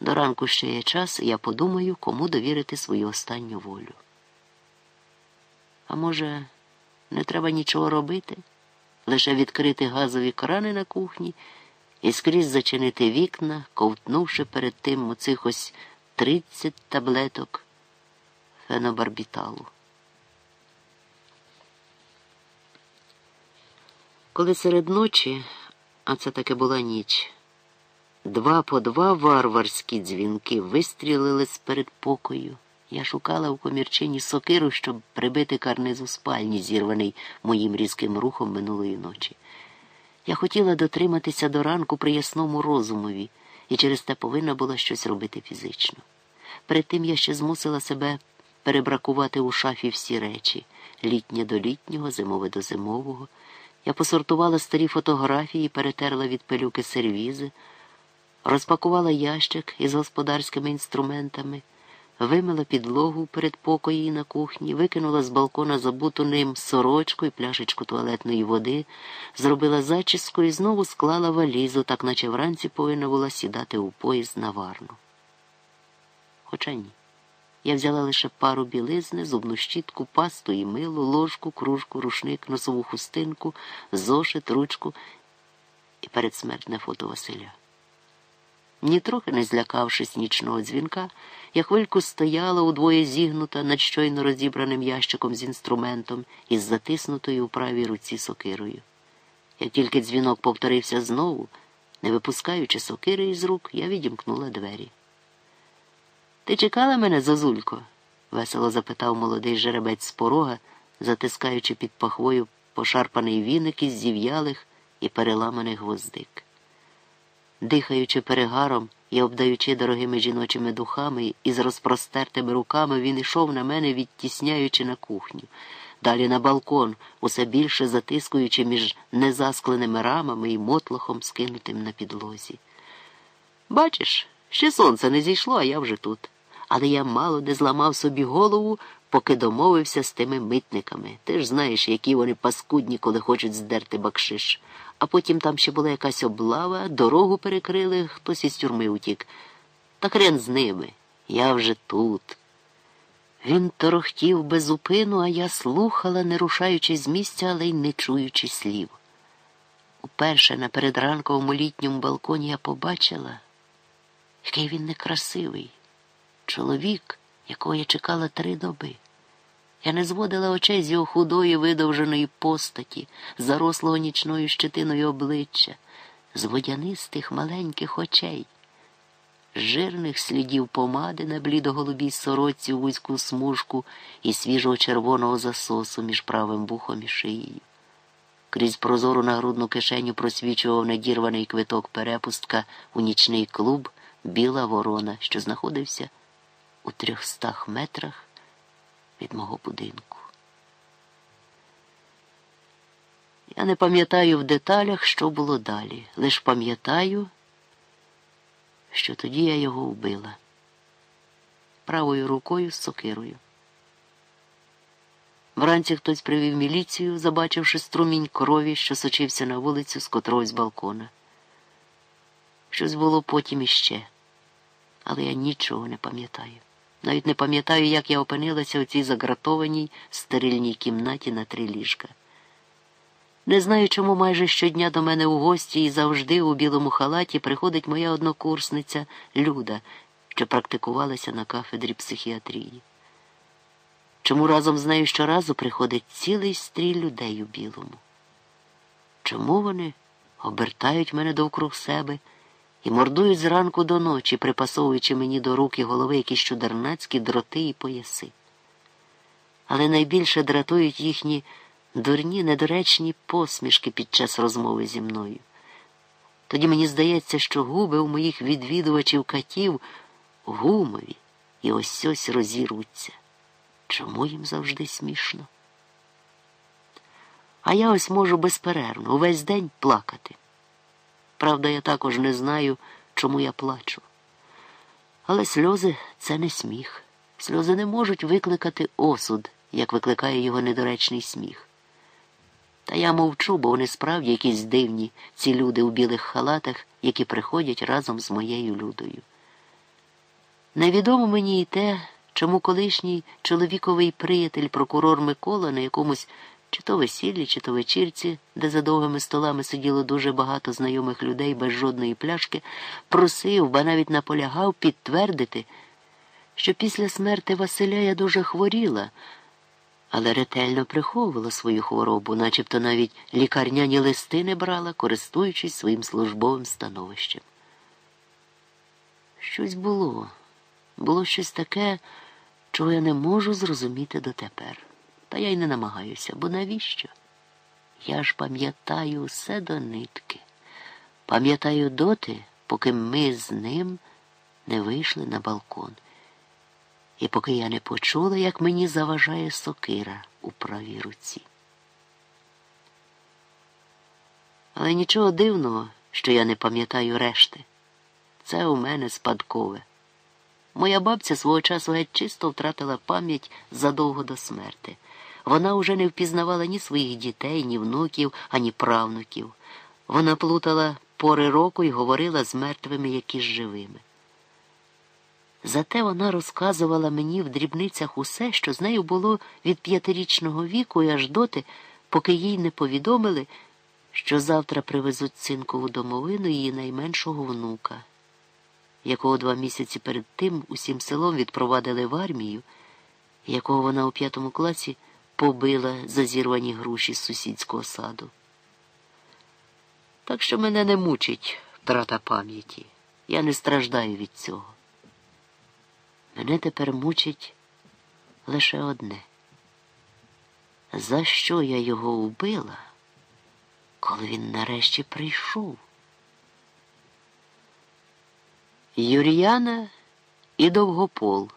До ранку ще є час, і я подумаю, кому довірити свою останню волю. А може, не треба нічого робити, лише відкрити газові крани на кухні і скрізь зачинити вікна, ковтнувши перед тим оцих ось тридцять таблеток фенобарбіталу. Коли серед ночі, а це таки була ніч, два по два варварські дзвінки вистрілили з передпокою. Я шукала у комірчині сокиру, щоб прибити карниз у спальні, зірваний моїм різким рухом минулої ночі. Я хотіла дотриматися до ранку при ясному розумові, і через те повинна була щось робити фізично. Перед тим я ще змусила себе перебракувати у шафі всі речі літнє до літнього, зимове до зимового. Я посортувала старі фотографії, перетерла від пилюки сервізи, розпакувала ящик із господарськими інструментами, вимила підлогу перед покої на кухні, викинула з балкона забуту ним сорочку і пляшечку туалетної води, зробила зачіску і знову склала валізу, так наче вранці повинна була сідати у поїзд на Варну. Хоча ні. Я взяла лише пару білизни, зубну щітку, пасту і мило, ложку, кружку, рушник, носову хустинку, зошит, ручку і передсмертне фото Василя. Нітрохи не злякавшись нічного дзвінка, я хвильку стояла удвоє зігнута над щойно розібраним ящиком з інструментом із затиснутою у правій руці сокирою. Як тільки дзвінок повторився знову, не випускаючи сокири із рук, я відімкнула двері. Ти чекала мене, зозулько? весело запитав молодий жеребець з порога, затискаючи під пахвою пошарпаний віник із зів'ялих і переламаних гвоздик. Дихаючи перегаром і обдаючи дорогими жіночими духами і з розпростертими руками, він ішов на мене, відтісняючи на кухню, далі на балкон, усе більше затискуючи між незаскленими рамами і мотлохом, скинутим на підлозі. Бачиш, ще сонце не зійшло, а я вже тут але я мало не зламав собі голову, поки домовився з тими митниками. Ти ж знаєш, які вони паскудні, коли хочуть здерти бакшиш. А потім там ще була якась облава, дорогу перекрили, хтось із тюрми утік. Та хрен з ними. Я вже тут. Він торохтів без зупину, а я слухала, не рушаючи з місця, але й не чуючи слів. Уперше на передранковому літньому балконі я побачила, який він некрасивий чоловік, якого я чекала три доби. Я не зводила очей з його худої видовженої постаті, зарослого нічною щетиною обличчя, з водянистих маленьких очей, жирних слідів помади на блідоголубій сороці у вузьку смужку і свіжого червоного засосу між правим вухом і шиєю. Крізь прозору нагрудну кишеню просвічував надірваний квиток перепустка у нічний клуб Біла Ворона, що знаходився у трьохстах метрах від мого будинку. Я не пам'ятаю в деталях, що було далі, лиш пам'ятаю, що тоді я його вбила правою рукою з сокирою. Вранці хтось привів міліцію, забачивши струмінь крові, що сочився на вулицю з котрогось балкона. Щось було потім іще, але я нічого не пам'ятаю. Навіть не пам'ятаю, як я опинилася у цій загратованій стерильній кімнаті на три ліжка. Не знаю, чому майже щодня до мене у гості і завжди у білому халаті приходить моя однокурсниця Люда, що практикувалася на кафедрі психіатрії. Чому разом з нею щоразу приходить цілий стрій людей у білому? Чому вони обертають мене довкруг себе? І мордують зранку до ночі, припасовуючи мені до рук і голови якісь чудернацькі дроти і пояси. Але найбільше дратують їхні дурні, недоречні посмішки під час розмови зі мною. Тоді мені здається, що губи у моїх відвідувачів катів гумові і ось ось розірвуться. Чому їм завжди смішно? А я ось можу безперервно увесь день плакати. Правда, я також не знаю, чому я плачу. Але сльози це не сміх. Сльози не можуть викликати осуд, як викликає його недоречний сміх. Та я мовчу, бо вони справді якісь дивні, ці люди у білих халатах, які приходять разом з моєю людою. Невідомо мені і те, чому колишній чоловіковий приятель, прокурор Микола на якомусь чи то весіллі, чи то вечірці, де за довгими столами сиділо дуже багато знайомих людей без жодної пляшки, просив, ба навіть наполягав підтвердити, що після смерти Василя я дуже хворіла, але ретельно приховувала свою хворобу, начебто навіть лікарняні листи не брала, користуючись своїм службовим становищем. Щось було, було щось таке, чого я не можу зрозуміти дотепер. Та я й не намагаюся, бо навіщо? Я ж пам'ятаю все до нитки. Пам'ятаю доти, поки ми з ним не вийшли на балкон. І поки я не почула, як мені заважає сокира у правій руці. Але нічого дивного, що я не пам'ятаю решти. Це у мене спадкове. Моя бабця свого часу геть чисто втратила пам'ять задовго до смерти. Вона уже не впізнавала ні своїх дітей, ні внуків, ані правнуків. Вона плутала пори року і говорила з мертвими, як і з живими. Зате вона розказувала мені в дрібницях усе, що з нею було від п'ятирічного віку і аж доти, поки їй не повідомили, що завтра привезуть цинкову домовину її найменшого внука, якого два місяці перед тим усім селом відпровадили в армію, якого вона у п'ятому класі побила за зірвані груші з сусідського саду. Так що мене не мучить втрата пам'яті. Я не страждаю від цього. Мене тепер мучить лише одне. За що я його убила, коли він нарешті прийшов? Юріяна і Довгопол.